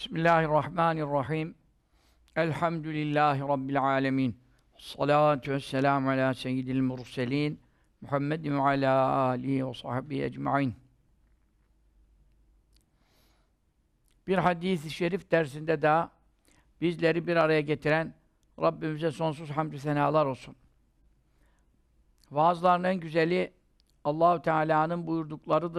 Bismillahirrahmanirrahim. Elhamdülillahi Rabbil alemin. Salatu vesselamu ala seyyidil murselin. Muhammedin ve ala alihi ve sahbihi ecmain. Bir hadis-i şerif dersinde daha bizleri bir araya getiren Rabbimize sonsuz hamdü senalar olsun. Vaazların en güzeli Allahu Teala'nın buyurduklarıdır.